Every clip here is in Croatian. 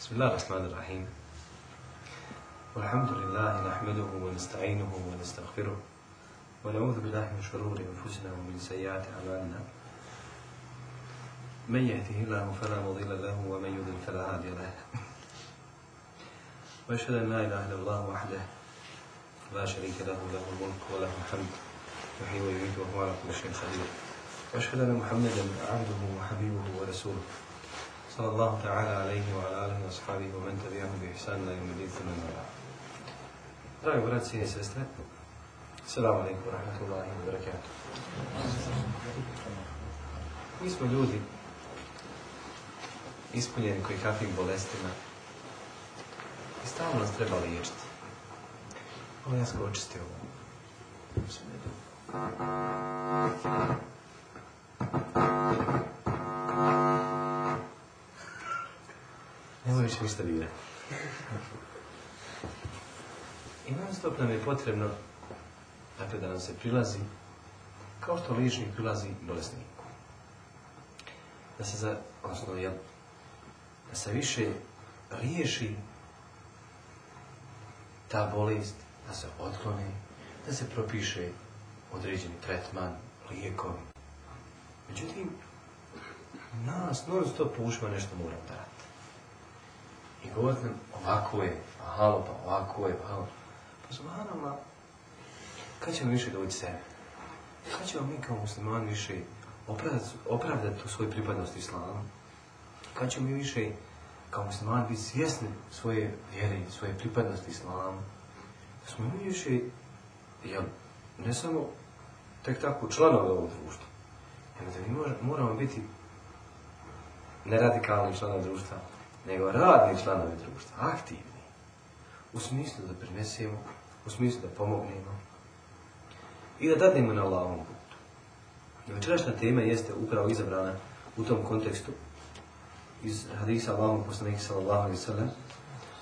بسم الله الرحمن الرحيم. والحمد لله نحمده ونستعينه ونستغفره ونعوذ بالله من شرور أنفسنا ومن سيئات أعمالنا. من يهده الله فلا مضل له ومن يضلل فلا هادي له. وأشهد أن لا إله إلا الله وحده لا شريك له له الملك وله الحمد يحيي ويميت وهو على كل شيء قدير. وأشهد أن محمدا عبده وحبيبه ورسوله. صلى الله تعالى عليه وعلى آله وأصحابه ومن تبعهم بإحسان إلى يوم الدين ثم أما بعد. Dragi braći i sestre, Assalamu alaikum wa rahmatullahi wa barakatuh. Mi smo ljudi ispunjeni koji kakvim bolestima i stalno nas treba liječiti. Ovo ja sam očistio ovo. Nemoj više ništa dirati. I non stop nam je potrebno dakle, da nam se prilazi kao što ličnik prilazi bolesniku. Da se za, odnosno, jel, da se više riješi ta bolest, da se otkloni, da se propiše određeni tretman, lijekovi. Međutim, nas non stop pušma nešto moram da radi. I govorit nam, ovako je, pa halo, pa ovako je, pa halo. Pa subhanallah, kad ćemo više doći sebe? Kad ćemo mi kao muslimani više opravdati, opravdati tu svoju pripadnost islamu? Kad ćemo mi više kao muslimani biti svjesni svoje vjere, svoje pripadnosti islamu? Da smo mi više, jel, ne samo tek tako članovi ovog društva, nego da mi mora- moramo biti ne radikalni članovi društva, nego radni članovi društva, aktivni. U smislu da prinesemo, u smislu da pomognemo i da dadnemo na Allahovom putu. I večerašnja tema jeste upravo izabrana u tom kontekstu iz hadisa Allahom poslanika sallallahu alaihi sallam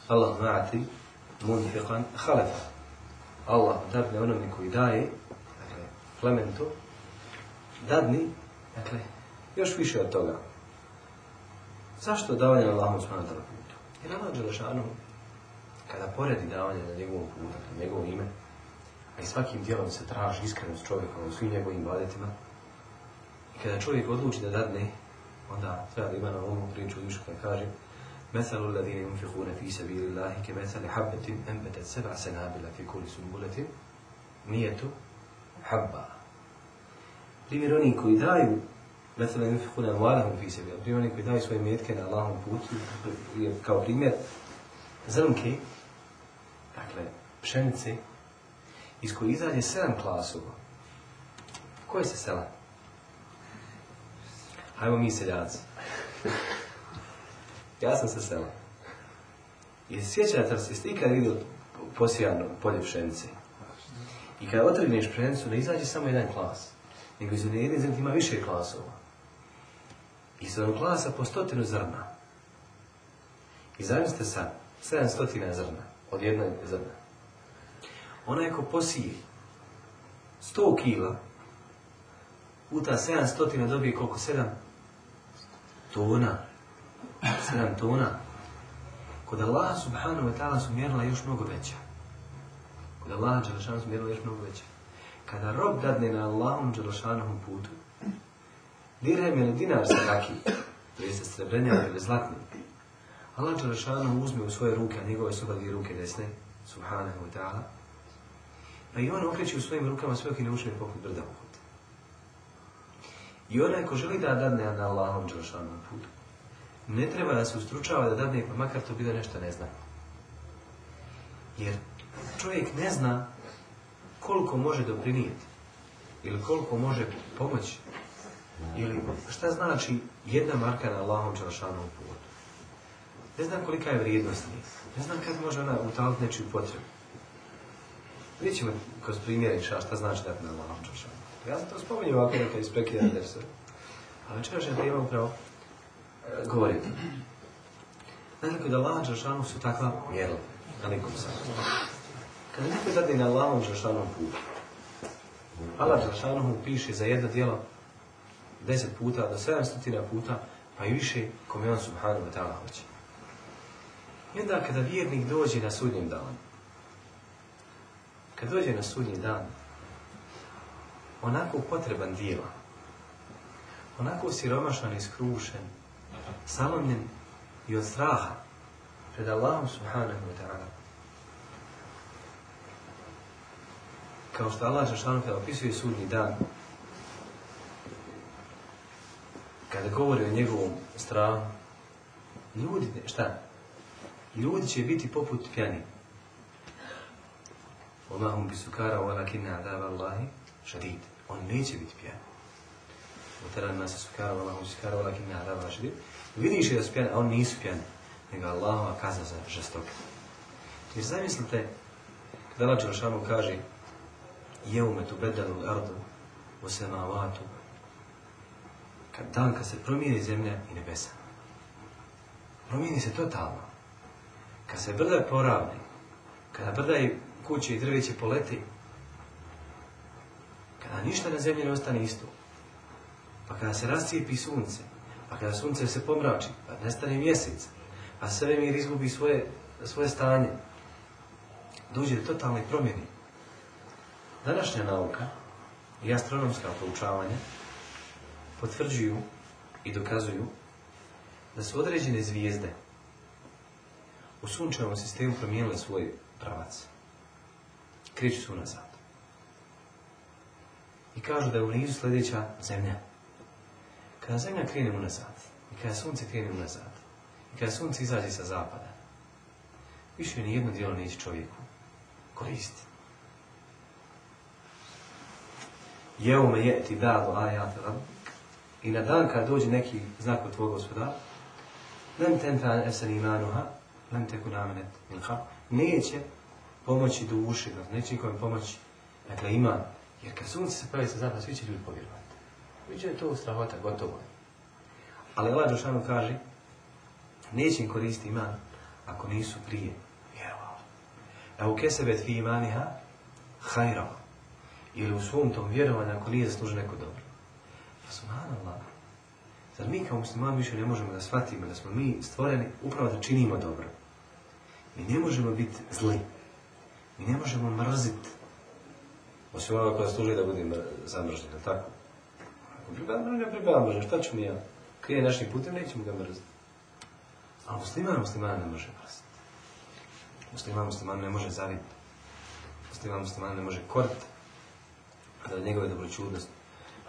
Allah ma'ati munfiqan halefa. Allah dadne onome koji daje, dakle, plementu, dadni, dakle, još više od toga. Zašto davanje na Allahom subhanahu wa ta'ala putu? Jer Allah Đelešanu, kada poredi davanje na njegovom putu, na njegovo ime, a i svakim dijelom se traži iskrenost čovjeka u svim njegovim badetima, i kada čovjek odluči da dadne, onda treba da ima na ovom priču više kada kaže مثل الذين ينفقون في سبيل الله كمثل حبة أنبتت سبع سنابل في كل سنبلة مية حبة Primjer oni koji daju Mesela infikuna amwalahum fi sebi. Primjer oni koji daju svoje metke na Allahom putu je kao primjer zrnke, dakle pšenice, iz koje izađe sedam klasova. Koje se sela? Hajmo mi seljaci. ja sam se sela. I sjećate se, ste ikad vidio posijano polje pšenice? I kada otrgneš pšenicu, ne izađe samo jedan klas. Nego iz jedne zemlje ima više klasova. I iz onog klasa po stotinu zrna. I zamislite sad, 700 zrna od jednog zrna. Onaj ko posije 100 kila puta 700 dobije koliko? 7 tona. 7 tona. Kod Allaha subhanahu wa ta'ala su mjerila još mnogo veća. Kod Allaha Đelešanu su mjerila još mnogo veća. Kada rob dadne na Allahom Đelešanovom putu, dirhem ili dinar se taki, to jeste srebrnjava ili zlatni, Allah Đelešanu uzme u svoje ruke, a njegove su dvije ruke desne, subhanahu wa ta'ala, pa i on okreće u svojim rukama sve ne učine poput brda uhod. I onaj ko želi da dadne na Allahom Đelešanovom putu, ne treba da se ustručava da dadne, pa makar to bilo nešto ne zna. Jer čovjek ne zna koliko može doprinijeti ili koliko može pomoći ili šta znači jedna marka na Allahom Đelešanovom putu. Ne znam kolika je vrijednost. Ne znam kad može ona utaliti nečiju potrebu. Vidjet ćemo kroz primjere šta, šta znači dati na Allahom Đelešanovom putu. Ja sam to spominjao ovako neka iz prekida dersa. A večerašnja tema upravo e, govori. Dakle, kod Allaha Đelešanu su takva mjerila. Alikum sam. Kada neko dadne na Allahom Đelešanovom putu, Allah mu piše za jedno djelo deset puta do sedamstotina puta, pa i više kome on subhanahu wa ta'ala hoće. I onda kada vjernik dođe na sudnji dan, kad dođe na sudnji dan, onako potreban dijela, onako siromašan i skrušen, salomljen i od straha pred Allahom subhanahu wa ta'ala. Kao što Allah Žešanu kada opisuje sudnji dan, kada govori o njegovom strahu, ljudi, šta? Ljudi će biti poput pjani. Allahum bi sukara wa lakinna adaba Allahi šadid. On neće biti pjan. Uteran nas sukara Allahum sukara wa lakinna adaba šadid. Vidiš je da su pjani, a oni nisu pjani. Nego Allahova kazna za žestoke. Jer zamislite, kada Allah Đelšanu kaže Jeume tu bedalu ardu u semavatu kad dan kad se promijeni zemlja i nebesa. Promijeni se totalno. Kad se brda poravni, kada brda i kuće i drveće poleti, kada ništa na zemlji ne ostane isto, pa kada se rascijepi sunce, pa kada sunce se pomrači, pa nestane mjesec, a svemir izgubi svoje, svoje stanje, dođe do totalne promjene. Današnja nauka i astronomska proučavanja potvrđuju i dokazuju da su određene zvijezde u sunčevom sistemu promijenile svoj pravac. Kreću su nazad. I kažu da je u nizu sljedeća zemlja. Kada zemlja krene unazad, i kada sunce krene unazad, i kada sunce izađe sa zapada, više ni jedno dijelo neće čovjeku koristiti. Jeume je ti dalo ajat i na dan kad dođe neki znak od tvojeg gospodara, lem tenfan esen imanuha, lem teku namenet ilha, neće pomoći duši, neće nikom pomoći. Dakle, ima, jer kad sunce se pravi sa zapada, svi će ljudi povjerovati. Viđe je to strahota, gotovo je. Ali Allah Đošanu kaže, neće im koristiti iman ako nisu prije vjerovali. Evo kesebet fi imaniha, hajra. Ili u svom tom vjerovanju ako nije zaslužio neko dobro. Subhanallah. Zar mi kao muslimani više ne možemo da shvatimo da smo mi stvoreni upravo da činimo dobro. Mi ne možemo biti zli. Mi ne možemo mrziti. Osim onoga koja služi da budem zamržen, je tako? Ako pribavim mržnja, pribavim mržnja, šta ću mi ja? Krije našim putem, nećemo ga mrziti. A musliman musliman ne može mrziti. Musliman musliman ne može zaviti. Musliman musliman ne može koriti. Da njegove dobročudnosti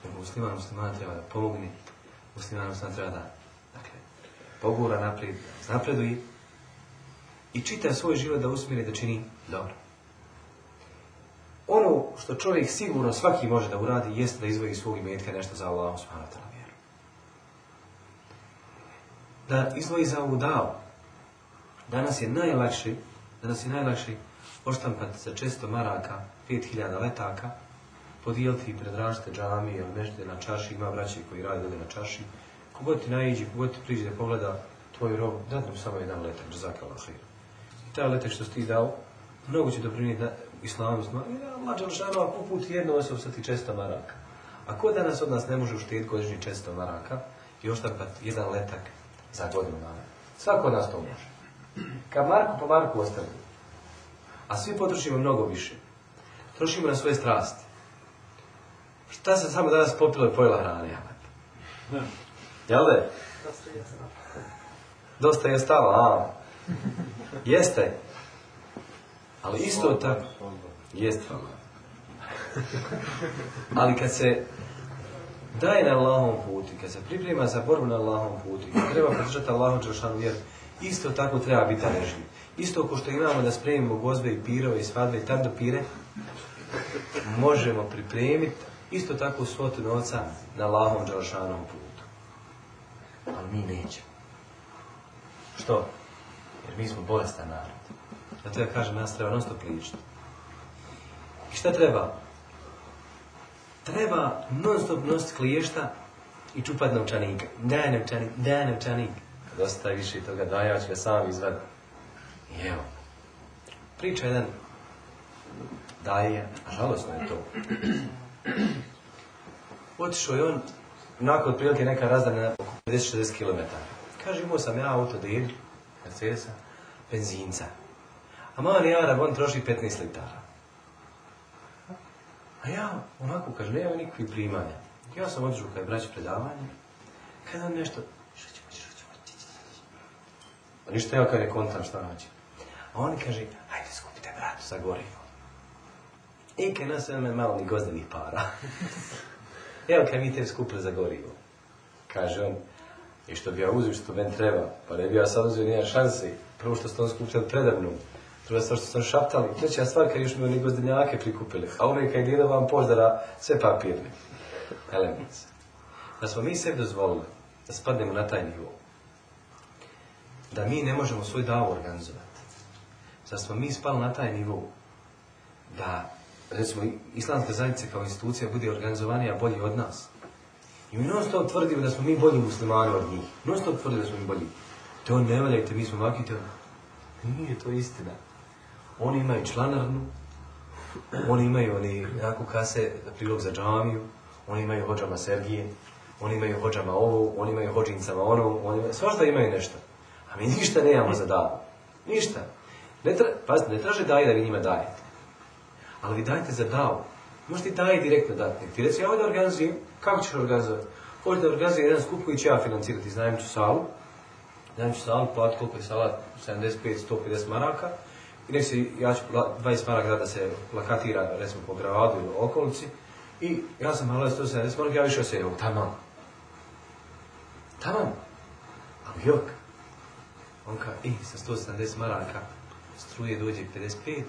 nego musliman musliman treba da pomogne, musliman musliman treba da dakle, pogura naprijed, napreduje i čita svoj život da usmjeri da čini dobro. Ono što čovjek sigurno svaki može da uradi jeste da izvoji svog imetka nešto za Allah subhanahu wa vjeru. Da izvoji za ovu davu. Danas je najlakši, danas je najlakši oštampati za često maraka, 5000 letaka, podijeliti pred različite džamije ili mežde na čaši, ima braći koji rade dole na čaši. Kogod ti naiđi, kogod ti priđe da pogleda tvoj rob, dadne mu samo jedan letak, džazaka lahir. I taj letak što si ti dao, mnogo će doprinijeti na islamu. Allah Đalšanu, ako put jedno osob sa ti često maraka. A ko danas od nas ne može uštediti godišnji često maraka i oštarpati jedan letak za godinu dana? Svako od nas to može. Kad Marku po Marku ostane, a svi potrošimo mnogo više, trošimo na svoje strasti. Šta se samo danas popilo i pojela hrane, ja? Jel da Dosta je stalo, a? Jeste. Ali isto tako. Jeste. Ali kad se daje na Allahom putu, kad se priprema za borbu na Allahom putu, kad treba podržati Allahom Đelšanu vjeru, isto tako treba biti režim. Isto ako što imamo da spremimo gozbe i pirove i svadbe i do pire, možemo pripremiti isto tako svotu novca na Allahom Đalšanom putu. Ali mi nećemo. Što? Jer mi smo bolestan narod. Zato ja kažem, nas treba non stop ličiti. I šta treba? Treba non stop nositi kliješta i čupat novčanika. Daj novčanik, daj novčanik. Kad ostaje više toga, daj, ja ću ga sam izvaditi. I evo. Priča jedan daje, a žalosno je to. Otišao je on, nakon otprilike neka razdana oko 50-60 km. Kaže, imao sam ja auto jedu, Mercedesa, benzinca. A mali Arab, on troši 15 litara. A ja, onako, kaže, nema nikakvih primanja. Ja sam otišao kada je braći predavanje, kada on nešto, što ćemo, što ćemo, A ništa ja kada ne kontam šta naći. A oni kaže, hajde skupite bratu za gorivo. I kad nas ima malo ni gozdenih para. Evo kad mi te skupili za gorivo. Kaže on, i što bi ja uzio što meni treba, pa ne bi ja sad uzio nijedan šansi. Prvo što ste skupili predavnu, druga stvar što sam šaptali, treća stvar kad još mi oni gozdenjake prikupili, a uvijek kad ide vam poždara sve papirne. Elements. Da smo mi sebi dozvolili da spadnemo na taj nivo. Da mi ne možemo svoj davu organizovati. Da smo mi spali na taj nivo da recimo, islamska zajednica kao institucija bude organizovanija bolji od nas. I mi non stop tvrdimo da smo mi bolji muslimani od njih. Non stop tvrdimo da smo mi bolji. To ne valjajte, mi smo vaki, to... Nije to istina. Oni imaju članarnu, oni imaju oni jako kase prilog za džamiju, oni imaju hođama Sergije, oni imaju hođama ovo, oni imaju hođincama ono, oni imaju, svašta imaju nešto. A mi ništa nemamo za davu. Ništa. Ne tra, pazite, ne traže daje da vi njima dajete. Ali dajte za davu. Možete i daje direktno dati. Ti reci, ja ovdje organizujem, kako ćeš organizovati? Hoćeš da organizujem jedan skup koji će ja financirati. Znajem ću salu, znajem ću salu, plati koliko je sala, 75-150 maraka. I nek se, ja ću 20 maraka da se plakatira, recimo, po gradu ili okolici. I ja sam malo 170 maraka, ja više osjećam, tamam. Tamam. Ali jok. On ka, i, sa 170 maraka, struje dođe 55,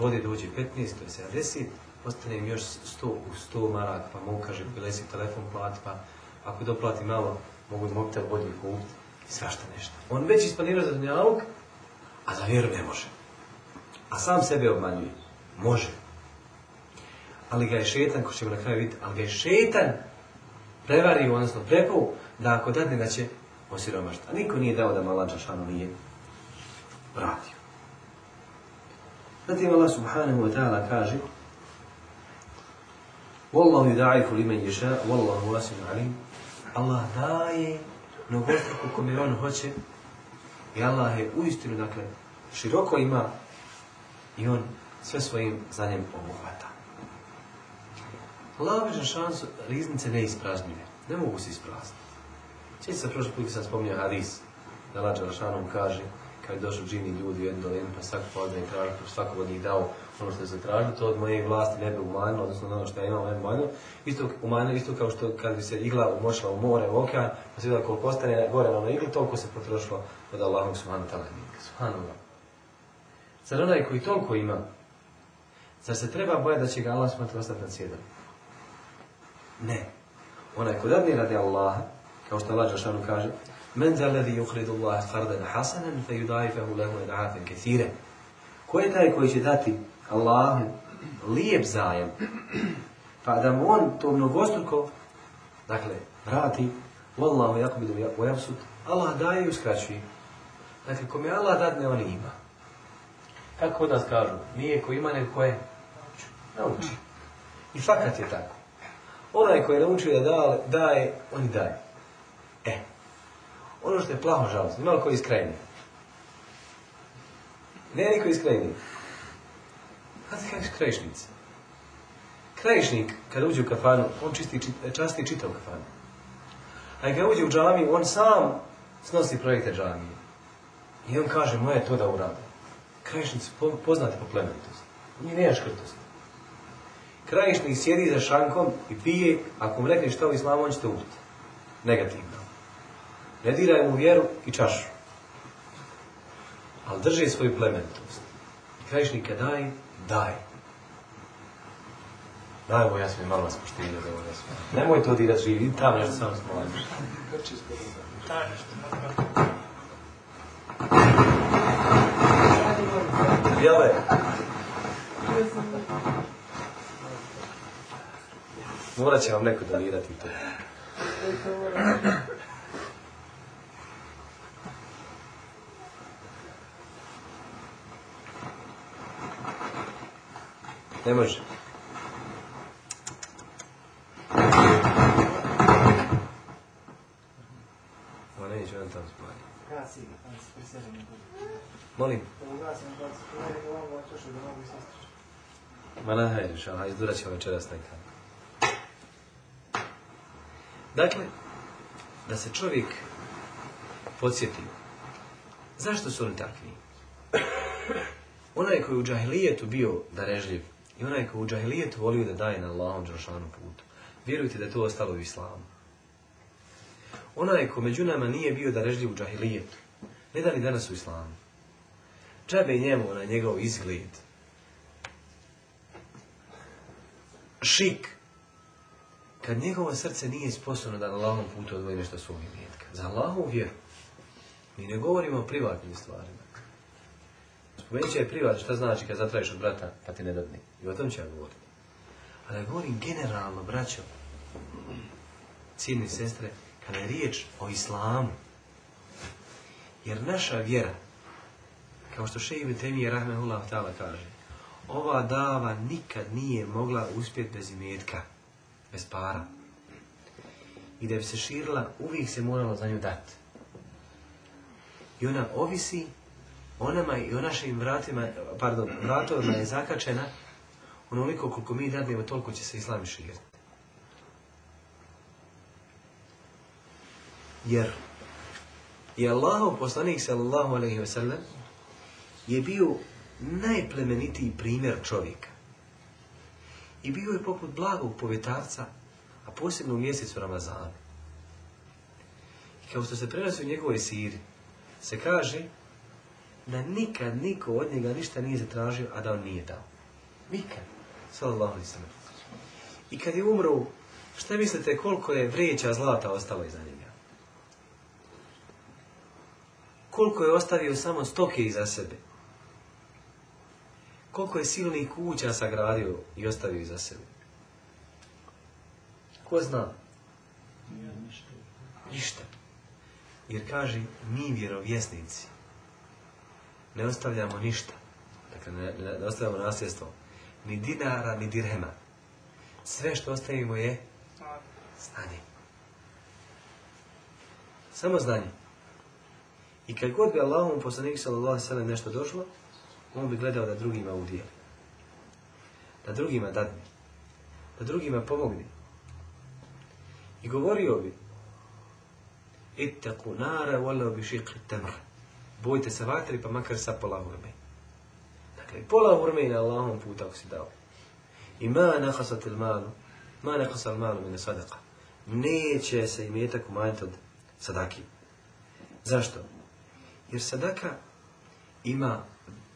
vode dođe 15, to je 70, ostane im još 100 u 100 maraka, pa mogu, kaže, bilesi telefon plati, pa ako doplati malo, mogu i mobitel bolje kupiti i svašta nešto. On već isplanira za dunjaluk, a za vjeru ne može. A sam sebe obmanjuje. Može. Ali ga je šetan, ko ćemo na kraju vidjeti, ali ga je šetan prevario, odnosno prepao, da ako dadne da će osiromašiti. A niko nije dao da Malađa šanu nije vratio. Zatim Allah subhanahu wa ta'ala kaže Wallahu yuda'ifu limen yasha, wallahu wasi'un alim. Allah daje mnogostruko kome on hoće i Allah je uistinu, dakle, široko ima i on sve svojim znanjem obuhvata. Allah obično šansu riznice ne ispražnjuje. Ne mogu se isprazniti. Sjeći se prošli put sam spominjao hadis, da Allah kaže, kad je džini ljudi u jednu dolinu, pa svako podne i traži, pa svako od njih dao ono što je zatražio, to od moje vlasti ne bi umanjilo, odnosno ono što ja imam ne bi umanjilo. Isto, umanjilo, isto kao što kad bi se igla umočila u more, u okean, pa se vidjela koliko ostane gore na onoj igli, toliko se potrošilo od Allahom subhanu ta'ala. Subhanallah. Zar onaj koji toliko ima, zar se treba bojati da će ga Allah subhanu ostati sjedom? Ne. Onaj ko dadne radi Allaha, kao što Allah Žešanu kaže, Za ledi yuhridu Allah fardan hasanan, fe yudaifahu lehu ed'afen kethire. Ko je taj koji će dati Allahu lijep zajem, pa da mu on to mnogostruko, dakle, vrati, Wallahu yakubidu wa yabsut, Allah daje i uskraćuje. Dakle, kome Allah dadne, on ima. Kako nas kažu? Nije ko ima, nego ko je? Nauči. I fakat je tako. Onaj koji je naučio da daje, daje on i daje. Ono što je plaho žalostno, ima li koji iskrajni? Ne, niko iskrajni. Znate kako je krajišnica? Krajišnik, kada uđe u kafanu, on čisti, časti čita kafanu. A kada uđe u džamiju, on sam snosi projekte džamije. I on kaže, moje je to da uradim. Krajišnici po, poznate po plemenitosti. Nije nema škrtost. Krajišnik sjedi za šankom i pije, ako mu rekne šta u islamu, on će te ubiti. Negativno. Ne diraj mu vjeru i čašu. Ali drži svoju plemenitost. I krajišnika daj, daj. Daj mu, ja sam malo vas poštivio da ovo ne Nemoj to dirat živi, tamo nešto sam smolaš. Jele. Morat će vam neko donirati to. Ne može. Ma neće on tamo spati. Molim? Ma na hajde, šala, izdurat ćemo večeras neka. Dakle, da se čovjek podsjeti, zašto su oni takvi? Onaj koji u džahilijetu bio darežljiv i onaj koji u džahilijetu volio da daje na Allahom džašanu putu, vjerujte da je to ostalo u islamu. Onaj ko među nama nije bio darežljiv u džahilijetu, ne da li danas u islamu. Džabe njemu na njegov izgled, šik, kad njegovo srce nije sposobno da na Allahom putu odvoji nešto svog imetka. Za Allahovu vjeru. Mi ne govorimo o privatnim stvarima. Spomenut će je privat šta znači kad zatrajiš od brata pa ti ne dadni. I o tom ću ja govoriti. Ali ja govorim generalno, braćo, cijeni sestre, kada je riječ o islamu. Jer naša vjera, kao što še Ibn Temije Rahmehullah ta'ala kaže, ova dava nikad nije mogla uspjeti bez imetka, bez para. I da bi se širila, uvijek se moralo za nju dati. I ona ovisi o nama i o našim vratima, pardon, vratovima je zakačena onoliko koliko mi dadnemo, toliko će se islam širiti. Jer je Allahov poslanik sallallahu alaihi wa sallam je bio najplemenitiji primjer čovjeka. I bio je poput blagog povjetarca, a posebno u mjesecu Ramazana. I kao što se prenosi u njegovoj siri, se kaže da nikad niko od njega ništa nije zatražio, a da on nije dao. Nikad. Sallallahu alaihi sallam. I kad je umro, šta mislite koliko je vreća zlata ostalo iza njega? Koliko je ostavio samo stoke iza sebe? Koliko je silnih kuća sagradio i ostavio iza sebe? Ko zna? Ništa. Jer kaže, mi vjerovjesnici ne ostavljamo ništa. Dakle, ne, ne, ostavljamo nasljedstvo. Ni dinara, ni dirhema. Sve što ostavimo je znanje. Samo znanje. I kad god bi Allahom poslanik sallallahu sallam nešto došlo, on bi gledao da drugima udijeli. Da drugima dadne. Da drugima pomogne. I govorio bi Ittaku nara wala bi šiqri tamra. Bojte se vatri pa makar sa pola hurme. Dakle, pola hurme na Allahom puta ako si dao. I ma nakasat il malu, ma nakasat il malu mine sadaka. Neće se imetak umanjiti od sadaki. Zašto? Jer sadaka ima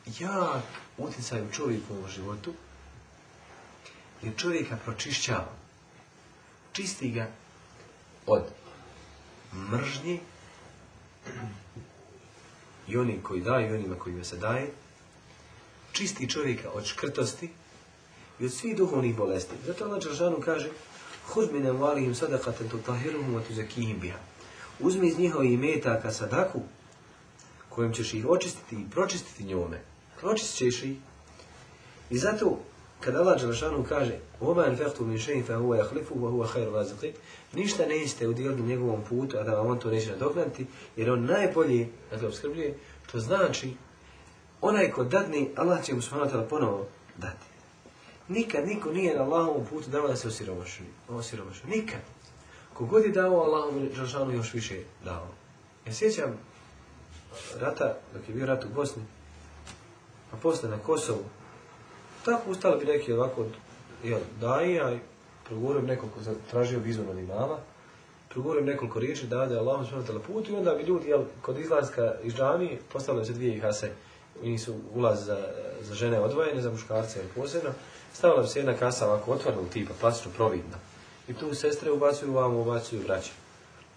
jak utjecaj u čovjekovom životu, jer čovjeka pročišćava. Čisti ga od mržnje i oni koji daju i onima kojima se daje, čisti čovjeka od škrtosti i od svih duhovnih bolesti. Zato Allah Đaržanu kaže Hud mine valihim sadakaten tu tahiruhum atu zakihim biha. Uzmi iz njihovi imetaka sadaku kojim ćeš ih očistiti i pročistiti njome. Pročistit ćeš ih. I zato, kada Allah Đelešanu kaže min šein fa huwa jahlifu wa huwa khairu razliqi ništa nećete udjeliti na njegovom putu, a da vam on to neće nadoknati, jer on najbolje dakle, obskrbljuje, to znači onaj ko dadne, Allah će mu smanatala ponovo dati. Nikad niko nije na Allahovom putu dao da se osiromaši. osiromaši. Nikad. Kogod je dao, Allahom Đelešanu još više dao. Ja sjećam rata, dok je bio rat u Bosni, a posle na Kosovu, tako ustali bi neki ovako jel, daija progovorim nekoliko, tražio izvon od imama, progovorim nekoliko riječi da ade Allahom s.w.t. put i onda bi ljudi jel, kod izlaska iz džami postavili se dvije kase i nisu ulaz za, za žene odvojene, za muškarce ili posebno, stavila bi se jedna kasa ovako otvornog tipa, plastično providna. I tu sestre ubacuju vamo, ubacuju braće.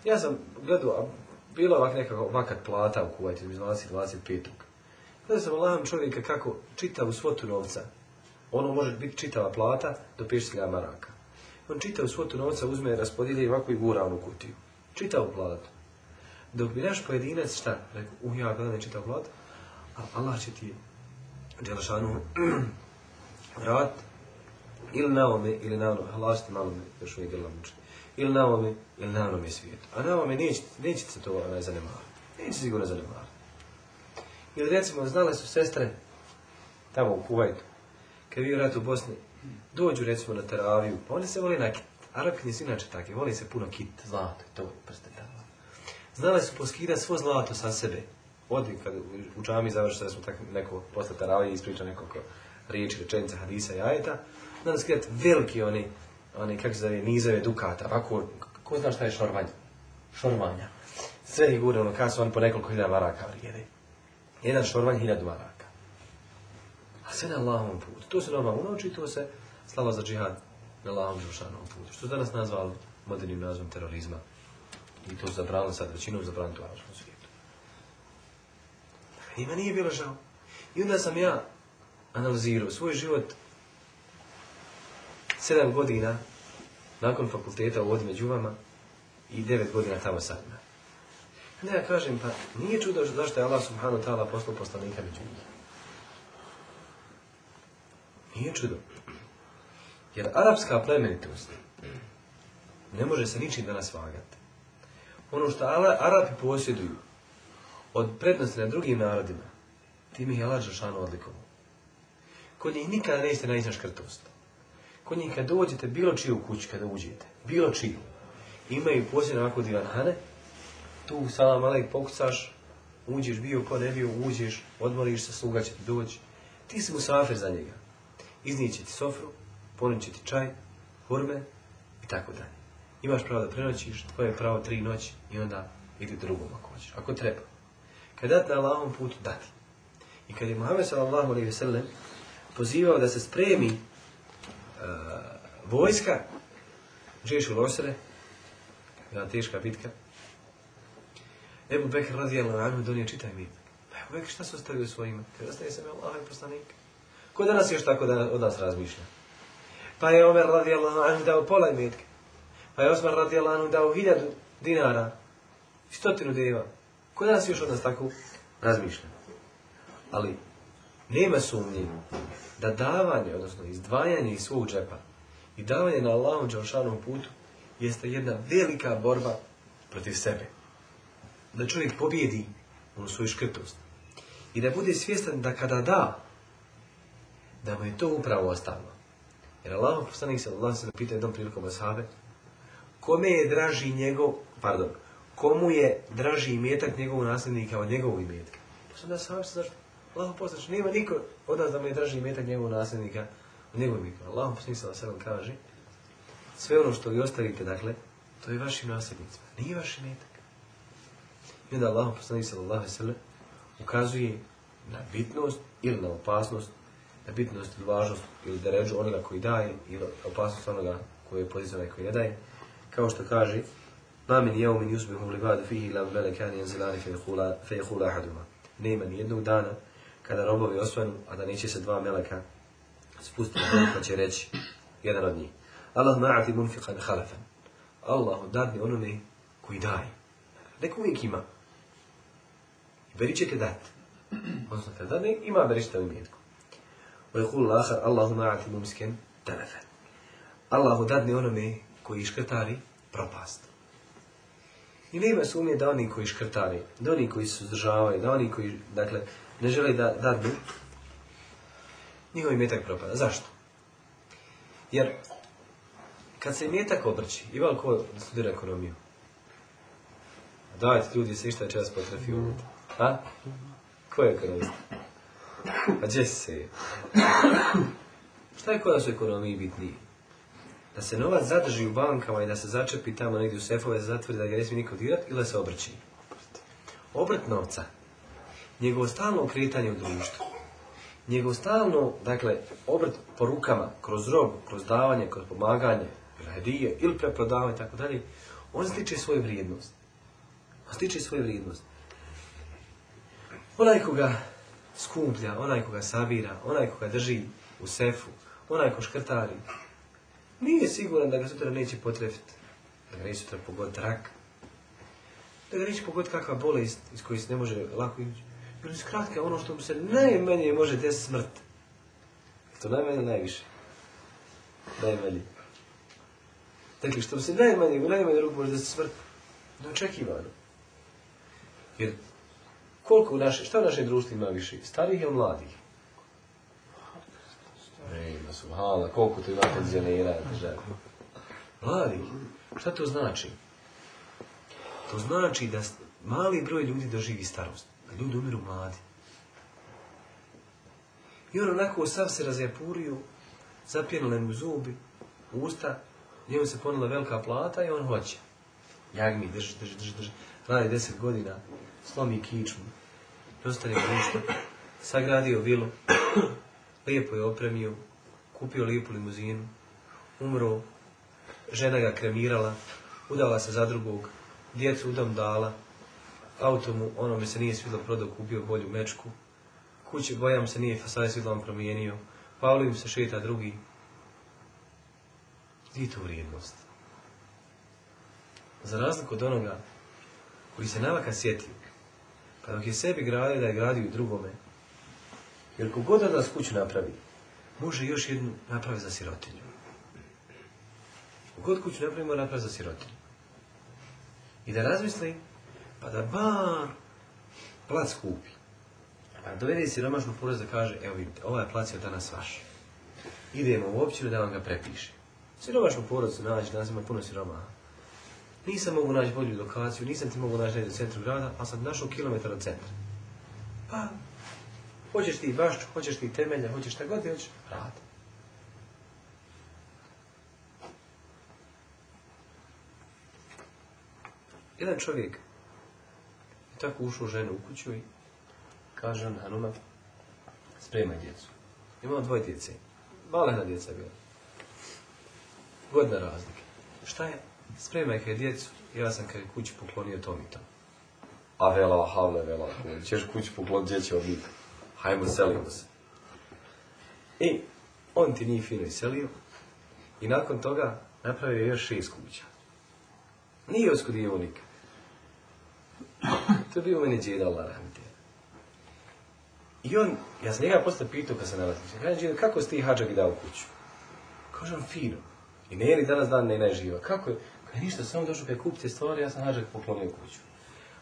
Ja sam gledao, a bila ovak nekako vakat plata u Kuvajtu, između 20 i 25. Gledao sam Allahom čovjeka kako čita u svotu novca. Ono može biti čitava plata do 50.000 maraka. On čita u svotu novca, uzme, raspodilje i ovako i gura onu kutiju. Čita u platu. Dok bi naš pojedinac šta? Rekao, uh, ja gledam čita u platu. A Allah će ti, Đelešanu, vrat ili na ome, ili na onome, Allah će malo me još uvijek ili na ovome, ili na onome svijetu. A na ovome neće, neće se to onaj zanemariti. Neće sigurno zanemariti. Ili recimo, znale su sestre, tamo u Kuvajtu, kad je bio u Bosni, dođu recimo na teraviju, pa oni se voli nakit. Arapkinje su inače takvi, voli se puno kit, zlato i to, prste tamo. Znale su poskidati svo zlato sa sebe. Odi kad u džami završi da smo tako neko posle teravije ispriča nekoliko riječi, rečenica, hadisa i ajeta, znali skidati veliki oni, oni, kako se zove, nizove dukata, ovako, ko zna šta je šorvanje? Šorvanja. Sve ih gure, ono, kada su oni po nekoliko hiljada maraka vrijede. Jedan šorvanj hiljadu maraka. A sve na Allahovom putu. To se normalno unoči, to se slava za džihad na Allahom Žešanovom putu. Što danas nazvali modernim nazvom terorizma. I to su zabranili sad većinom zabranili u arabskom svijetu. Ima nije bilo žao. I onda sam ja analizirao svoj život sedam godina nakon fakulteta u među vama i devet godina tamo sad. Ne, ja kažem, pa nije čudo zašto je Allah subhanahu ta'ala poslao poslanika među njih. Nije čudo. Jer arapska plemenitost ne može se ničim danas vagati. Ono što Arapi posjeduju od prednosti na drugim narodima, tim ih je Allah Žešanu odlikovao. Kod njih nikada nećete naći škrtost. Kod njih kad dođete bilo čiju u kuću, kada uđete, bilo čiju, imaju posebno ovako divanhane, tu salam alek pokucaš, uđeš, bio ko ne bio, uđeš, odmoriš se, sluga će ti doći. Ti si musafir za njega. Iznijet ti sofru, ti čaj, hurme i tako dalje. Imaš pravo da prenoćiš, tvoje je pravo tri noći i onda idi drugom ako hoćeš, ako treba. Kad dati na Allahom putu, dati. I kad je Muhammed sallallahu alaihi ve sellem pozivao da se spremi uh, vojska, Džešu Losere, jedna teška bitka, Ebu Bekr radijallahu anhu donio čitaj mi. Pa Ebu Bekr šta se ostavio svojima? Kada ostaje se me Allah i poslanik. Ko danas još tako da od nas razmišlja? Pa je Omer radijallahu anhu dao pola imetke. Pa je Osman radijallahu anhu dao hiljadu dinara. Stotinu deva. Ko danas još od nas tako razmišlja? Ali nema sumnje da davanje, odnosno izdvajanje iz svog džepa i davanje na Allahom Đalšanom putu jeste jedna velika borba protiv sebe. Da čovjek pobjedi u svoju škrtost. I da bude svjestan da kada da, da mu je to upravo ostalo. Jer Allah poslanik se Allah se pita jednom prilikom ashabe, kome je draži njegov, pardon, komu je draži imetak njegovog nasljednika od njegovog imetka? Pa da sam se zašto? Allah poslanik, nema niko od nas da mu je draži imetak njegovog nasljednika od njegovog imetka. Allah poslanik se Allah kaže, sve ono što vi ostavite, dakle, to je vašim nasljednicima, nije vaš imetak. I onda Allah poslanik se Allah ukazuje na bitnost ili na opasnost bitnost ili važnost ili da ređu onoga koji daje ili opasnost onoga koji je pozicionan koji ne daje. Kao što kaže Namin jeumin yusbihu libadu fihi lam velekani enzilani fe hula ahaduma. Nema ni jednog dana kada robovi osvanu, a da neće se dva meleka spustiti na pa će reći jedan od njih. Allah ma'ati munfiqan halafan. Allahu dadni onome koji daje. Neko uvijek ima. Beri ćete dati. Odnosno, kada ima beri ćete u imetku. ويقول الآخر اللهم أعطي ممسكن تلفا Allahu dadne onome koji škrtari propast. I nema sumnje da oni koji škrtari, da oni koji se uzdržavaju, da oni koji, dakle, ne žele da dadnu, njihov metak propada. Zašto? Jer, kad se metak obrći, ima ko studira ekonomiju? Dajte ljudi se išta čas potrefi uvijek. A? Ko je ekonomist? Pa gdje se? Šta je kod nas u ekonomiji bitnije? Da se novac zadrži u bankama i da se začepi tamo negdje u sefove, zatvori, da ga ne smije niko dirati ili da se obrći? Obrt novca, njegovo stalno kretanje u društvu, njegov stalno, dakle, obrt po rukama, kroz rob, kroz davanje, kroz pomaganje, hedije ili preprodavanje, tako dalje, on stiče svoju vrijednost. On stiče svoju vrijednost. Onaj koga skuplja, onaj koga sabira, onaj koga drži u sefu, onaj ko škrtari, nije siguran da ga sutra neće potrefiti, da ga neće sutra pogoditi rak, da ga neće pogoditi kakva bolest iz koje se ne može lako ići. Jer skratka, ono što mu se najmanje može desiti smrt. To najmanje najviše. Najmanje. Dakle, što mu se najmanje, najmanje ruku može desiti smrt, neočekivano. Jer Koliko u naše, šta u našem društvu ima više? Starih ili mladih? Ne, ima su, hala, koliko tu ima penzionera. Mladih. Šta to znači? To znači da mali broj ljudi doživi starost. Da ljudi umiru mladi. I on onako sav se razjapurio, zapjenule mu zubi, usta, njemu se ponila velika plata i on hoće. Jagmi, drži, drži, drži, drži. Radi deset godina, slomi kičmu, dostane društvo, sagradio vilu, lijepo je opremio, kupio lijepu limuzinu, umro, žena ga kremirala, udala se za drugog, djecu udom dala, auto mu, ono mi se nije svidlo prodao, kupio bolju mečku, kući bojam se nije fasade svidlo on promijenio, Pavliju se šeta drugi. Gdje je to vrijednost? Za razliku od onoga koji se navaka sjetio, dok je sebi gradio da je gradio i drugome, jer kogod od nas kuću napravi, može još jednu napraviti za sirotinju. Kogod kuću napravi, mora napraviti za sirotinju. I da razmisli, pa da bar plac kupi. Pa dovede siromašnu porez da kaže, evo vidite, ovaj plac je od danas vaš. Idemo u općinu da vam ga prepiše. Siromašnu porodicu naći, danas ima puno siromaha. Nisam mogu naći bolju lokaciju, nisam ti mogu naći u centru grada, ali sam našao kilometar od centra. Pa, hoćeš ti bašću, hoćeš ti temelja, hoćeš šta god hoćeš, radi. Jedan čovjek je tako ušao ženu u kuću i kaže on Hanuma, spremaj djecu. Imao dvoje djece. Malena djeca je bila. Godina razlike. Šta je? Spremaj kaj djecu, ja sam kaj kući poklonio tom i tom. A vela, havle, vela, ćeš kući pokloniti djeće obitelj. Hajmo, selimo se. I on ti nije fino iselio i nakon toga napravio još šest kuća. Nije oskudio nikad. To je bio meni džeda Allah. I on, ja sam njega posle pitao kad se nalazim, kaže džeda, kako si ti hađak dao kuću? Kaže fino. I ne je li danas dan ne živa. Kako je? Kaže, ništa, samo došao kaj kupite stvari, ja sam hađak poklonio kuću.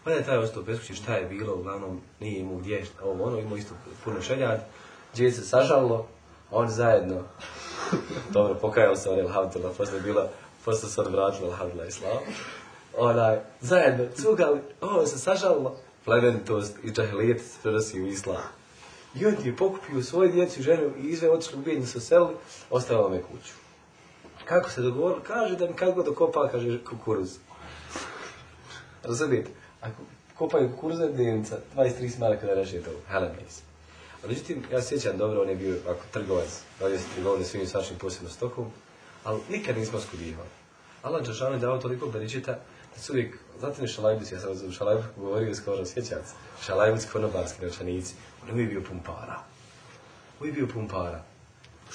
Onda je taj ostao bez kuće, šta je bilo, uglavnom nije imao gdje, ovo ono, imao isto puno šeljad, gdje se sažalo, on zajedno, dobro, pokajao se on, alhamdulillah, posle je bila, posle se on vratila, alhamdulillah, islam, onaj, zajedno, cugali, ovo se sažalilo, plemenitost i džahilijet se prenosi u islam. I on ti je pokupio svoju djecu i ženu i izve otišli u bijednju se selili, ostavila me kuću. Kako se dogovorili? Kaže da mi kad god dokopa, kaže kukuruz. Razumijete? Ako kopaju kukuruza dnevnica, 23 maraka da reše to, helenis. A međutim, ja sjećam dobro, on je bio ako trgovac, radio se trgovine svim sačnim posebno stokom, ali nikad nismo skudivali. Allah Đašanu je dao toliko beričita da su uvijek, znate mi šalajbuci, ja sam u šalajbuku govorio skoro, sjećam se, šalajbuci konobarski novčanici, on je uvijek bio pun para. Uvijek bio pun para.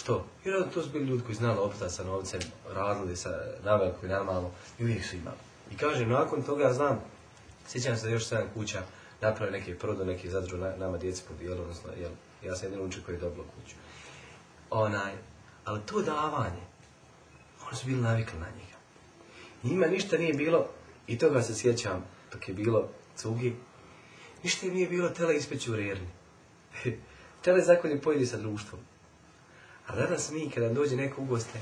Što? Jer to su bili ljudi koji znali opstati sa novcem, radili sa naveliko i namalo i uvijek su imali. I kažem, nakon toga znam, sjećam se da još sedam kuća napravio neke prodo, neke zadržu na, nama djeci podijelo, odnosno, jel, ja sam jedin učin koji je dobilo kuću. Onaj, ali to davanje, oni su bili navikli na njega. Njima ništa nije bilo, i toga se sjećam, dok je bilo cugi, ništa im nije bilo tele ispeći u rerni. tele zakolje pojedi sa društvom. A danas mi, kada dođe neko u goste,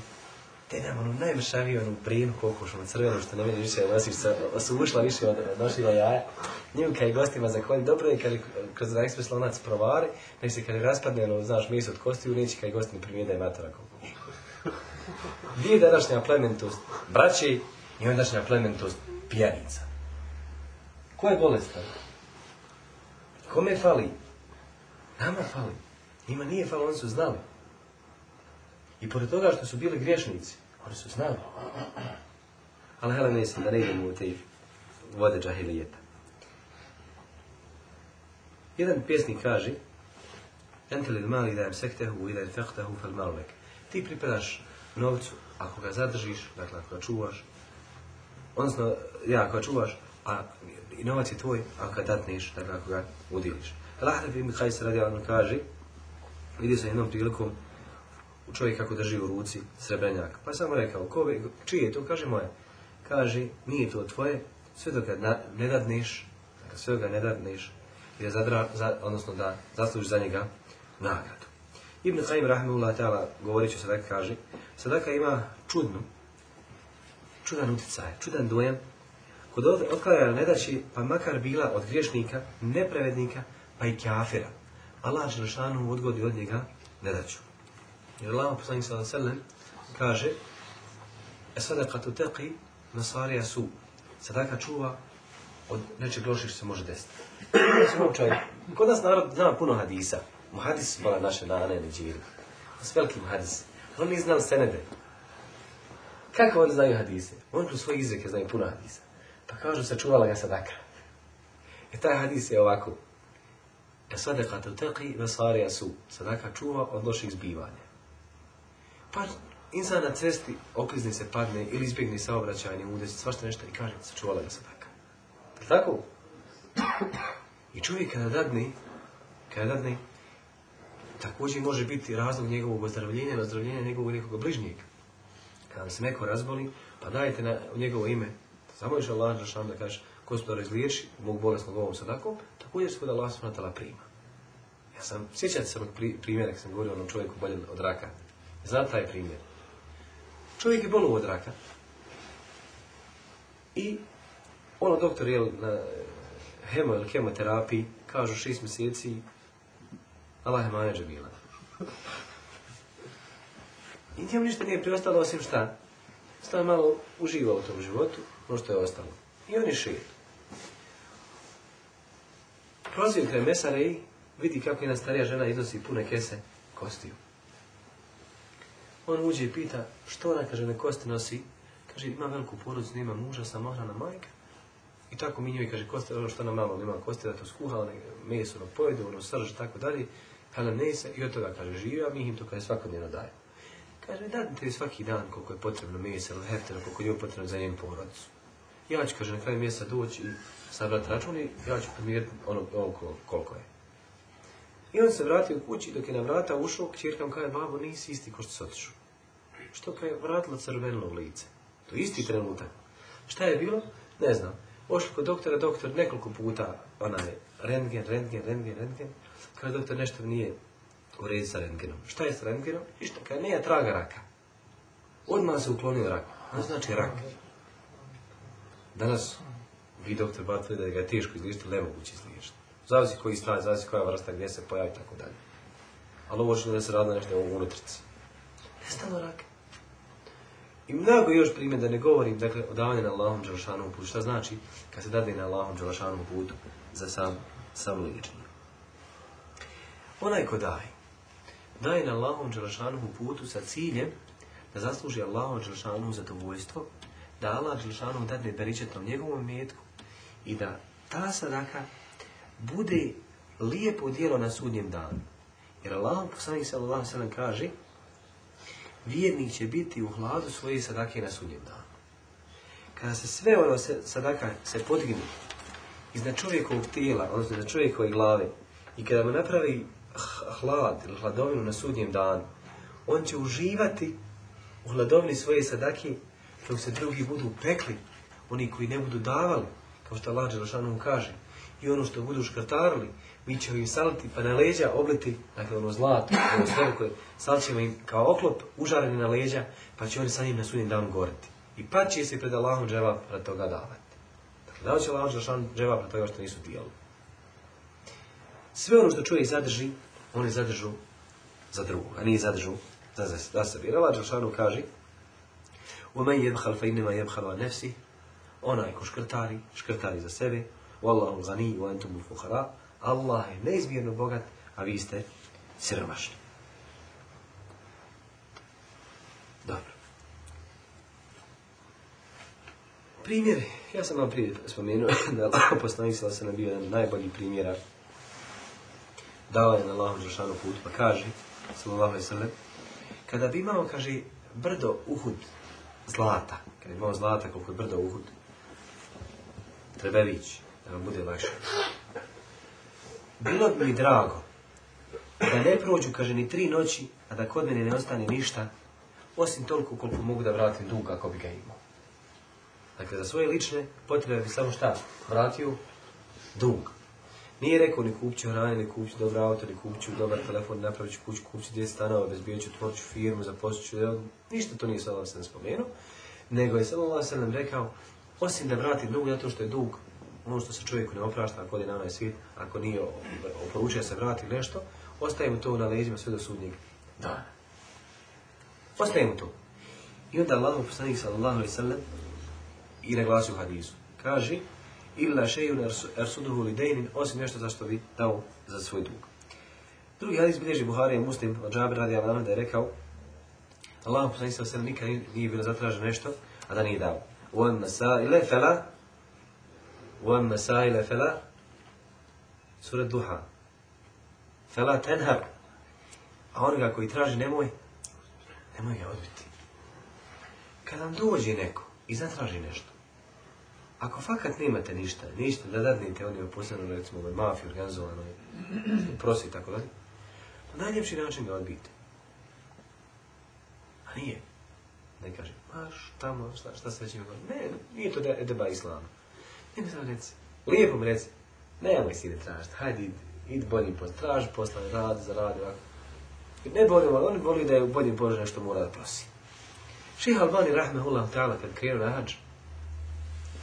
te nam ono najmršaviju onu prijenu kokoš, crveno što ne vidim više nosiš, su ušla više od nošila jaja. Njim kaj gostima zakolji, dobro je kad kroz ekspres lonac provari, nek se kad je raspadne, ono, znaš, meso od kostiju, neće kaj gosti ne primije da je matora kokoš. Gdje je današnja plementost braći i ondašnja plementost pijanica? Ko je bolestan? Kome fali? Nama fali. Njima nije fali, oni su znali. I pored toga što su bili griješnici, oni su znali. Ali hele mislim da ne idemo u te vode džahilijeta. Jedan pjesnik kaže Ente li mali da im sektehu i da im fel malvek. Ti pripadaš novcu ako ga zadržiš, dakle ako ga čuvaš, odnosno, ja, ako ga čuvaš, a i novac je tvoj, ako ga datneš, dakle ako ga udiliš. Lahdef ibn Hajs radi kaže, vidio sam jednom prilikom čovjek kako drži u ruci srebrenjak. Pa samo rekao, ko bi, čije je to? Kaže moje. Kaže, nije to tvoje, sve dok ga ne dadneš, dakle sve dok ga ne dadneš, da zadra, za, odnosno da zasluži za njega nagradu. Ibn Qaim rahimahullah ta'ala govorit ću sadaka kaže, sadaka ima čudnu, čudan utjecaj, čudan dojam, kod otklanjanja nedaći, pa makar bila od griješnika, nepravednika, pa i kafira. Allah Želešanu odgodi od njega nedaću. Jer Allah poslanik ve sellem kaže: "E sadaqatu taqi nasarija su." Sadaka čuva od nečeg lošeg što se može desiti. Kod nas narod zna puno hadisa. Muhadis su bala naše nane, neđiri. S velikim hadis. Oni nisu znali senede. Kako oni znaju hadise? Oni kroz svoje izreke znaju puno hadisa. Pa kažu, sačuvala ga sadaka. I taj hadis je ovako. E sadaka tu teqi su. Sadaka čuva od loših zbivanja. Pa insan na cesti oklizni se padne ili izbjegne saobraćanje, udesi svašta nešto i kaže, sačuvala ga sadaka. Tako? I čovjek kada dadne, kada dadne, također može biti razlog njegovog ozdravljenja ili ozdravljenja njegovog nekog bližnjeg. Kada se neko razboli, pa dajte na njegovo ime, samo još Allah da kaže, gospodar izliječi mog bolesnog ovom sadakom, također se kod Allah prima. Ja sam, sjećate se onog pri, primjera, kad sam govorio o onom čovjeku boljen od raka. Znate taj primjer? Čovjek je boluo od raka. I ono doktor je na hemo ili kemoterapiji, kažu šest mjeseci, Allah je manađer bila. I njemu ništa nije preostalo osim šta? Stao malo uživao u tom životu, ono što je ostalo. I on je šir. Prozio kraj mesare i vidi kako jedna starija žena iznosi pune kese kostiju. On uđe i pita, što ona, kaže, ne kosti nosi? Kaže, ima veliku porodicu, nema muža, samohrana majka. I tako mi njoj kaže, kosti, ono što nam malo nema kosti, da to skuha, ono meso, ono pojedu, ono srž, tako dalje. Kada ne se, i od toga, kaže, živi, a mi im to kaže svakodnevno daje. Kaže, dadite svaki dan koliko je potrebno mesa ili heftera, koliko je potrebno za njen porodicu. Ja ću, kaže, na kraju mjeseca doći i sabrati račun i ja ću podmiriti ono, ono koliko je. I on se vratio u kući, dok je na vrata ušao, kćerka mu kaže, babo, nisi isti ko što se otišao. Što kad je vratilo crveno u lice? To je isti trenutak. Šta je bilo? Ne znam. Ošli kod doktora, doktor nekoliko puta, onaj, rentgen, rentgen, rentgen, rentgen. Kaže, doktor, nešto nije u redu sa rentgenom. Šta je s rentgenom? Ništa, kaže, nije traga raka. Odmah se uklonio rak. To znači rak. Danas, vi doktor bar tvrdi da ga je teško izliječiti, nemoguće izliječiti. Zavisi koji stanje, zavisi koja vrsta, gdje se pojavi, tako dalje. Ali ovo što da se radi nešto u unutrici. Nestalo rak. I mnogo još primjer da ne govorim, dakle, o davanju na Allahom Đelšanovom putu. Šta znači kad se dade na Allahom Đelšanovom putu za sam, sam liječenje? Onaj ko daje, daje na Allahom Đelšanovom putu sa ciljem da zasluži Allahom Đelšanovom zadovoljstvo, da Allah Đelšanovom dadne beričetnom njegovom metku i da ta sadaka bude lijepo dijelo na sudnjem danu. Jer Allah poslanik sallallahu sallam kaže vjernik će biti u hladu svoje sadake na sudnjem danu. Kada se sve ono sadaka se podigne iznad čovjekovog tijela, odnosno iznad čovjekove glave, i kada mu napravi hlad ili hladovinu na sudnjem danu, on će uživati u hladovini svoje sadake dok se drugi budu pekli, oni koji ne budu davali, kao što Allah Đelšanom kaže, i ono što budu škrtarili, mi ćemo im saliti pa na leđa obliti, dakle ono zlato, ono sve koje salit ćemo im kao oklop užareni na leđa, pa će oni sa njim na sudnjem danu goreti. I pa će se pred Allahom dževa pred toga davati. Dakle, da li će Allah Đelšan dževa pred toga što nisu dijeli? Sve ono što čovjek zadrži, oni zadržu za drugog, a nije zadržu za, za, za sebe. Jer Allah Đelšanu kaže وَمَنْ يَبْخَلْ فَإِنَّمَا يَبْخَلُ عَنْ نَفْسِ Onaj ko škrtari, škrtari za sebe, Wallahu gani wa antum fuqara. Allah je neizmjerno bogat, a vi ste siromašni. Dobro. Primjer, ja sam vam prije spomenuo da Allah poslanik sa bio jedan najbolji primjera dao je na Allahom Žešanu put, pa kaže, sallallahu alaihi sallam, kada bi imao, kaže, brdo uhud zlata, kada bi imao zlata koliko je brdo uhud, Trebević, da vam bude lakše. Bilo bi mi drago da ne prođu, kaže, ni tri noći, a da kod mene ne ostane ništa, osim toliko koliko mogu da vratim dug ako bi ga imao. Dakle, za svoje lične potrebe bi samo šta? Vratio dug. Nije rekao ni kupit ću hrane, ni kupit ću dobro auto, ni kupit ću dobar telefon, napravit ću kuću, kupit ću 10 stanova, bezbijat ću, otvorit ću firmu, zaposlit ću, ništa to nije sallallahu ve sellem spomenuo, nego je sallallahu alejhi ve sellem rekao, osim da vrati dug, zato što je dug ono što se čovjeku ne oprašta, ako nama je svit, ako nije ovaj, oporučio se vrati nešto, ostaje mu to na leđima sve do sudnjeg dana. Ostaje mu to. I onda Allah poslanik sallallahu alaihi sallam i naglasi u hadisu. Kaže, illa šeju ersuduhu lidejnin, osim nešto za što bi dao za svoj dug. Drugi hadis bilježi Buhari i Muslim od Džabir radi Allah da je rekao Allah poslanik sallallahu alaihi sallam nikad nije bilo zatraženo nešto, a da nije dao. U on nasaile fela وَأَمَّا سَائِلَ فَلَا Sura Duha. Fela tenhar. A onoga koji traži nemoj, nemoj ga odbiti. Kad vam dođe neko i zatraži nešto, ako fakat nemate ništa, ništa da dadnite onima posebno, recimo, ovoj mafiji organizovanoj, prosi i tako dalje, na najljepši način ga odbijte. A nije. Ne kaže, ma tamo, šta, šta se već ima Ne, nije to edeba islama. Samo reci, lijepo mi reci, nemoj si ide tražiti, hajde idi, idi bolji posao, traži posla, radi, zaradi, ovako. Ne boli, oni voli da je u boljem položaju nešto mora da prosi. Šeha Albani, rahmehullah ta'ala, kad krenuo na hađ,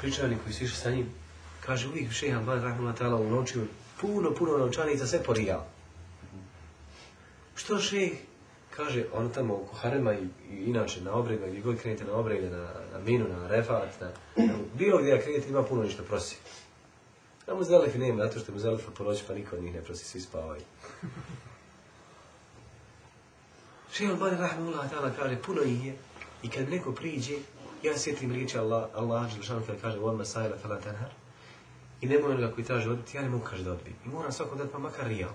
pričali koji su išli sa njim, kaže uvijek šeha Albani, rahmehullah ta'ala, unočio puno, puno novčanica, sve porijal. Što šeh? Kaže, ono tamo u Harema i, i inače na obrega, gdje god krenete na obrega, na, na minu, na refat, na, na bilo gdje krenete ima puno ništa prosi. Na Muzdalifi nema, zato što mu Muzdalifa po noći, pa niko od njih ne prosi, svi spavaju. Šeha Albani Rahmanullah ta'ala kaže, puno ih je, i kad neko priđe, ja sjetim riječi Allah, Allah Đelšanu kada kaže, vama sajla fala tanhar, i ne mojem ga koji traže odbiti, ja ne mogu kaže da odbiti. I moram svakom dati pa makar rijal.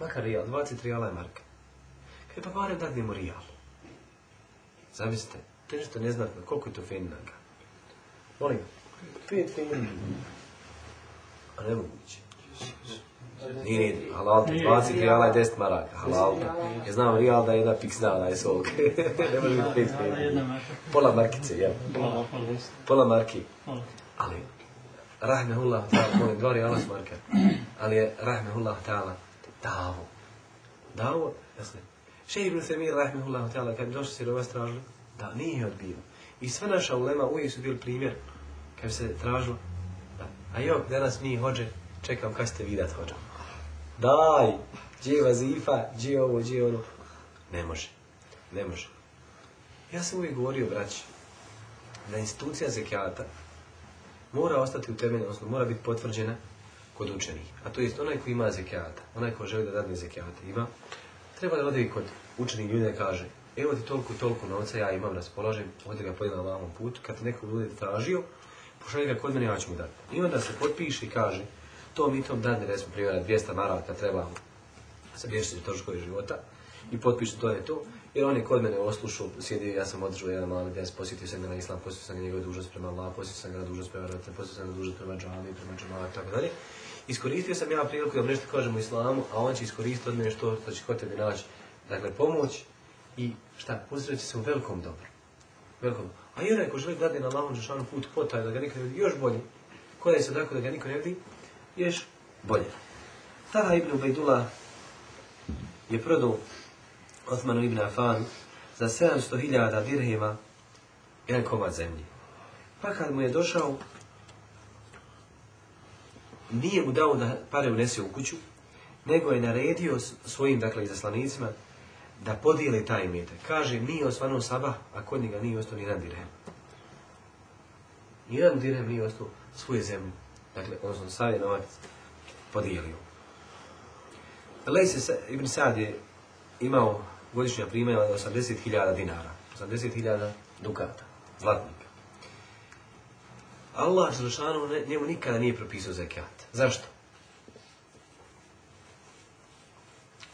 Makar rijal, 20 rijala je marka. Kaj pa barem dadnemo rijal. Zamislite, nešto neznatno, koliko je to feninanga. Molim, pet feninanga. A nemoguće. Nije, nije, halal, 20 rijala je 10 maraka, halal. Ja znam rijal da je jedna piksna, da je solke. ne može biti pet feninanga. Pola markice, jel? Pola marki. Ali, rahmehullah ta'ala, molim, dva rijala s marka. Ali je, rahmehullah ta'ala, davo. Davo, jasne. Šeji ibn Semir, rahmehullah ta'ala, kad bi došli sirova stražili, da, nije odbio. I sva naša ulema uvijek su bili primjer, kad bi se tražilo, da. A jok, danas mi hođe, čekam kad ćete vidat hođa. Daj, gdje je vazifa, gdje je ovo, gdje je ono. Ne može, ne može. Ja sam uvijek govorio, braći, da institucija zekijata mora ostati u temelju, odnosno mora biti potvrđena kod učenih. A to je onaj koji ima zekijata, onaj ko želi da dadne zekijata ima, treba da ode kod učenih ljudi da kaže, evo ti toliko i toliko novca ja imam, raspolažem, ovdje ga pojedi na lavom putu, kad ti neko bude tražio, pošalje ga kod mene, ja ću mu dati. I onda se potpiše i kaže, to mi tom dadne, recimo primjera, 200 maraka treba se riješiti troškove života, i potpiše to je to, jer on je kod mene oslušao, sjedio, ja sam održao jedan mali des, posjetio sam ga na islam, posjetio sam ga njegove dužnost prema Allah, posjetio sam ga na dužnost prema roditelj, posjetio sam ga na dužnost prema džami, prema džamala, tako dalje. Iskoristio sam ja priliku da nešto kažem u islamu, a on će iskoristiti od mene što, što će kod tebe naći. Dakle, pomoć i šta, uzreći se u velikom dobru. Velikom. A i onaj ko želi da na Allahom Žešanu put potaj, da ga niko ne vidi još bolje, kodaje se tako da ga niko ne vidi, još bolje. Taha ibn Ubejdullah je prodao Osmanu ibn Afan za 700.000 dirhima jedan komad zemlje. Pa kad mu je došao, nije mu dao da pare unese u kuću, nego je naredio svojim, dakle, izaslanicima da podijele taj imetak. Kaže, nije osvanuo sabah, a kod njega nije ostao ni jedan dirhem. Nijedan dirhem nije ostao svoje zemlje. Dakle, odnosno, sav je novac podijelio. Lejse ibn Sa'd je imao godišnja primanja od 80.000 dinara, 80.000 dukata, zlatnika. Allah Želešanu njemu nikada nije propisao zekijat. Zašto?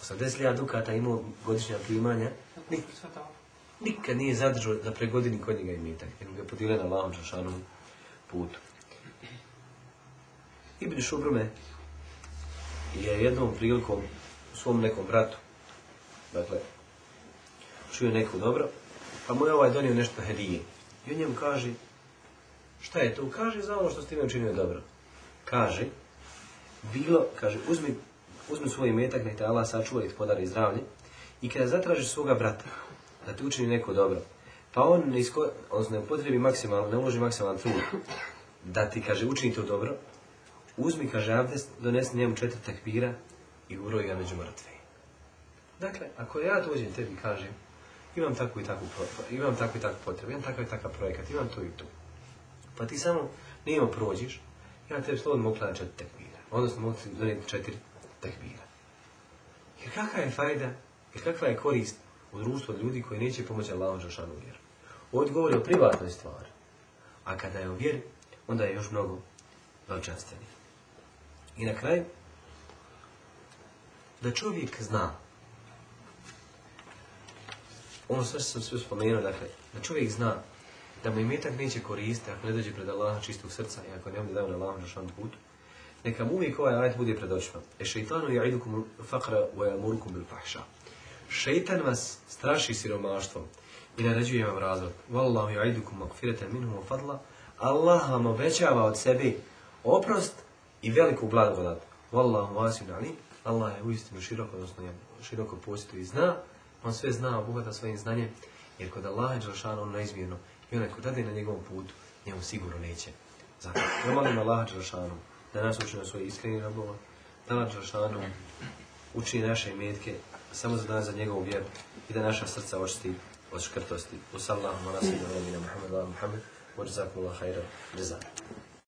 80.000 dukata imao godišnja primanja, nik, nikad nije zadržao da pregodini kod njega imetak, jer ga podijele na Allahom Želešanu putu. Ibn Šubrume je jednom prilikom svom nekom bratu, dakle, čuje neko dobro, pa mu je ovaj donio nešto hedije. I on njemu kaže, šta je to? Kaže za ono što s time učinio dobro. Kaže, bilo, kaže, uzmi, uzmi svoj metak, nek te Allah sačuva i podari zdravlje, i kada zatražiš svoga brata, da ti učini neko dobro, pa on ne, isko, odnosno ne upotrebi maksimalno, ne uloži maksimalan trud, da ti, kaže, učini to dobro, uzmi, kaže, abdest, donesi njemu četiri takbira i uroji ga među mrtve. Dakle, ako ja dođem tebi i kažem, imam takvu i takvu, imam takvu i takvu potrebu, imam takav i takav projekat, imam to i to. Pa ti samo nemo prođeš, ja tebi slobodno mogu klanati četiri tekbira. Odnosno mogu ti donijeti četiri tekbira. Jer kakva je fajda, jer kakva je korist u društvu od ljudi koji neće pomoći Allahom Žešanu vjeru. Ovdje govori o privatnoj stvari. A kada je o vjeri, onda je još mnogo veličanstveniji. I na kraju, da čovjek zna, ono sve što sam sve spomenuo, dakle, da čovjek zna da mu imetak neće koristiti ako ne dođe pred Allaha čistog srca i ako ne bude dao na Allahom Žešanu putu, neka mu uvijek ovaj ajet bude pred očima. E šeitanu ja'idukum faqra wa yamurukum bil fahša. Šeitan vas straši siromaštvom i naređuje vam razvod. Wallahu ja'idukum magfiratan minhu wa fadla. Allah vam obećava od sebe oprost i veliku blagodat. Wallahu wasi'un alim. Allah je uistinu široko, odnosno široko posjetu i zna. On sve zna, obogata svojim znanjem. Jer kod Allaha je on neizmjerno. I onaj ko dade na njegovom putu, njemu sigurno neće. Zato, ja molim Allaha Đelšanu da nas uči na svoje iskreni robova, da nas Đelšanu uči naše imetke samo za dan za njegovu vjeru i da naša srca očisti od škrtosti. U sallahu ala sallam Muhammed, wa jazakumullahu khairan, jazak.